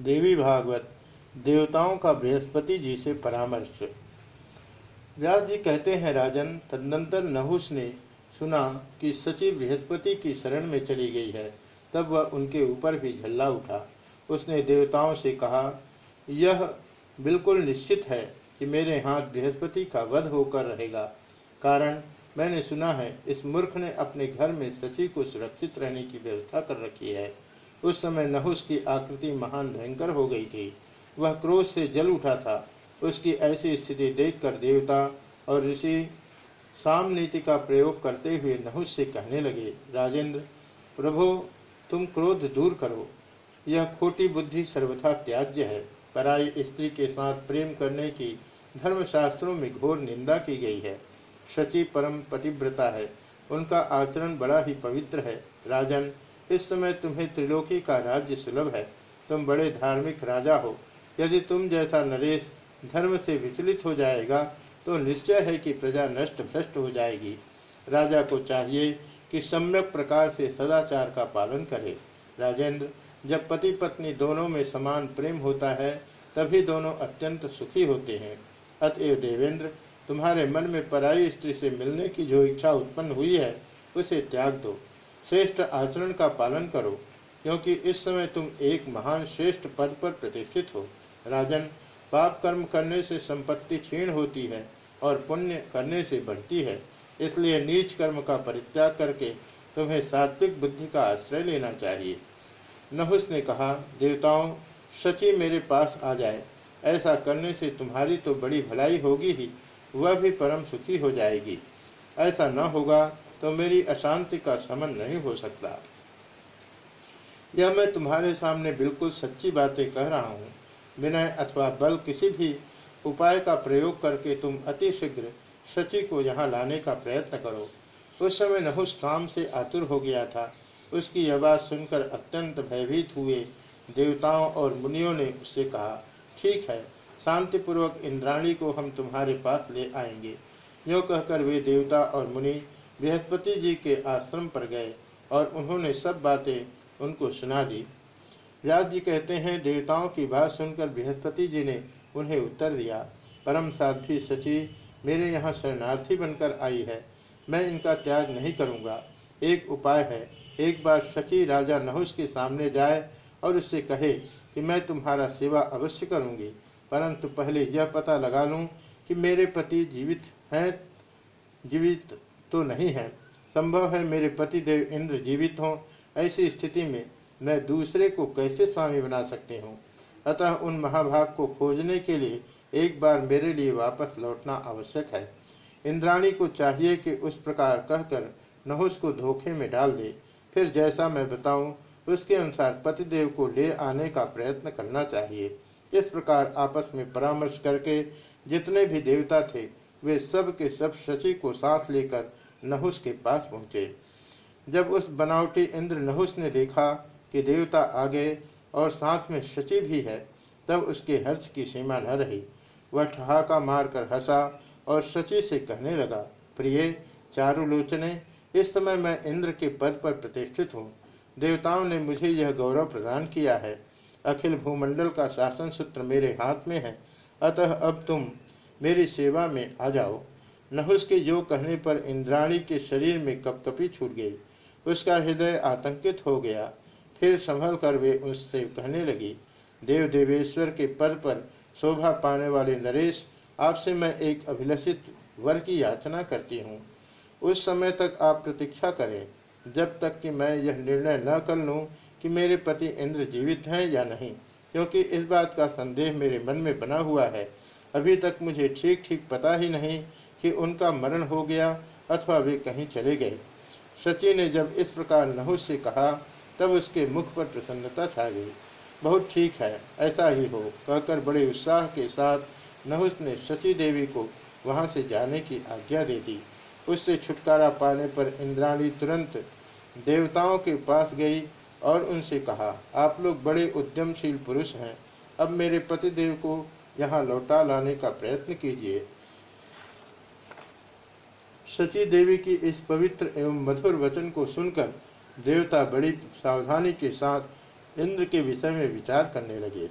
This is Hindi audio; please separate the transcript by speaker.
Speaker 1: देवी भागवत, देवताओं का बृहस्पति जी से परामर्श। व्यास जी कहते हैं, राजन, तदनंतर नहुस ने सुना कि सचिव बृहस्पति की शरण में चली गई है। तब वह उनके ऊपर भी झल्ला उठा। उसने देवताओं से कहा, यह बिल्कुल निश्चित है कि मेरे हाथ बृहस्पति का वध होकर रहेगा। कारण, मैंने सुना है, इस मूर्ख ने अपने घर में सची को सुरक्षित रहने की व्यवस्था कर रखी है। उस समय नहुस की आकृति महान भयंकर हो गई थी। वह क्रोध से जल उठा था। उसकी ऐसी स्थिति देखकर देवता और ऋषि साम नीति का प्रयोग करते हुए नहुस से कहने लगे, राजेंद्र, प्रभो, तुम क्रोध दूर करो। यह खोटी बुद्धि सर्वथा त्याज्य है। पराई स्त्री के साथ प्रेम करने की धर्मशास्त्रों में घोर निंदा की गई है। शची परम पतिव्रता है। उनका आचरण बड़ा ही पवित्र है। राजन इस समय तुम्हें त्रिलोकी का राज्य सुलभ है। तुम बड़े धार्मिक राजा हो। यदि तुम जैसा नरेश धर्म से विचलित हो जाएगा तो निश्चय है कि प्रजा नष्ट भ्रष्ट हो जाएगी। राजा को चाहिए कि सम्यक प्रकार से सदाचार का पालन करे। राजेंद्र, जब पति पत्नी दोनों में समान प्रेम होता है, तभी दोनों अत्यंत सुखी होते हैं। अतएव देवेंद्र, तुम्हारे मन में पराई स्त्री से मिलने की जो इच्छा उत्पन्न हुई है, उसे त्याग दो। श्रेष्ठ आचरण का पालन करो, क्योंकि इस समय तुम एक महान श्रेष्ठ पद पर प्रतिष्ठित हो। राजन, पाप कर्म करने से संपत्ति क्षीण होती है और पुण्य करने से बढ़ती है। इसलिए नीच कर्म का परित्याग करके तुम्हें सात्विक बुद्धि का आश्रय लेना चाहिए। नहुस ने कहा, देवताओं सची मेरे पास आ जाए। ऐसा करने से तुम्हारी तो बड़ी भलाई होगी ही, वह भी परम सुखी हो जाएगी। ऐसा न होगा तो मेरी अशांति का समन नहीं हो सकता। यह मैं तुम्हारे सामने बिल्कुल सच्ची बातें कह रहा हूँ, विनय अथवा बल किसी भी उपाय का प्रयोग करके तुम अति शीघ्र शची को यहाँ लाने का प्रयत्न करो। उस समय नहुस काम से आतुर हो गया था। उसकी यह बात सुनकर अत्यंत भयभीत हुए देवताओं और मुनियों ने उससे कहा, ठीक है, शांतिपूर्वक इंद्राणी को हम तुम्हारे पास ले आएँगे। यो कहकर वे देवता और मुनि बृहस्पति जी के आश्रम पर गए और उन्होंने सब बातें उनको सुना दी। व्यास जी कहते हैं, देवताओं की बात सुनकर बृहस्पति जी ने उन्हें उत्तर दिया, परम साध्वी सची, मेरे यहाँ शरणार्थी बनकर आई है, मैं इनका त्याग नहीं करूँगा। एक उपाय है, एक बार सची राजा नहुस के सामने जाए और उससे कहे कि मैं तुम्हारा सेवा अवश्य करूँगी, परंतु पहले यह पता लगा लूँ कि मेरे पति जीवित हैं, जीवित तो नहीं है। संभव है मेरे पति देव इंद्र जीवित हों, ऐसी स्थिति में मैं दूसरे को कैसे स्वामी बना सकती हूँ? अतः उन महाभाग को खोजने के लिए एक बार मेरे लिए वापस लौटना आवश्यक है। इंद्राणी को चाहिए कि उस प्रकार कहकर नहुस को धोखे में डाल दे। फिर जैसा मैं बताऊँ, उसके अनुसार पतिदेव को ले आने का प्रयत्न करना चाहिए। इस प्रकार आपस में परामर्श करके जितने भी देवता थे वे सब के सब शची को साथ लेकर नहुस के पास पहुँचे। जब उस बनावटी इंद्र नहुस ने देखा कि देवता आ गए और साथ में शची भी है, तब उसके हर्ष की सीमा न रही। वह ठहाका मारकर हंसा और शची से कहने लगा, प्रिय चारुलोचने इस समय मैं इंद्र के पद पर प्रतिष्ठित हूँ। देवताओं ने मुझे यह गौरव प्रदान किया है। अखिल भूमंडल का शासन सूत्र मेरे हाथ में है। अतः अब तुम मेरी सेवा में आ जाओ। नहुस के जो कहने पर इंद्राणी के शरीर में कपकपी छूट गई। उसका हृदय आतंकित हो गया। फिर संभल कर वे उससे कहने लगी, देव देवेश्वर के पद पर शोभा पाने वाले नरेश, आपसे मैं एक अभिलषित वर की याचना करती हूँ। उस समय तक आप प्रतीक्षा करें, जब तक कि मैं यह निर्णय न कर लूँ कि मेरे पति इंद्र जीवित हैं या नहीं, क्योंकि इस बात का संदेह मेरे मन में बना हुआ है अभी तक मुझे ठीक ठीक पता ही नहीं कि उनका मरण हो गया अथवा वे कहीं चले गए। सची ने जब इस प्रकार नहुस से कहा, तब उसके मुख पर प्रसन्नता छा गई। बहुत ठीक है, ऐसा ही हो, कहकर बड़े उत्साह के साथ नहुस ने शशि देवी को वहाँ से जाने की आज्ञा दे दी। उससे छुटकारा पाने पर इंद्राणी तुरंत देवताओं के पास गई और उनसे कहा, आप लोग बड़े उद्यमशील पुरुष हैं। अब मेरे पतिदेव को यहाँ लौटा लाने का प्रयत्न कीजिए। सची देवी की इस पवित्र एवं मधुर वचन को सुनकर देवता बड़ी सावधानी के साथ इंद्र के विषय में विचार करने लगे।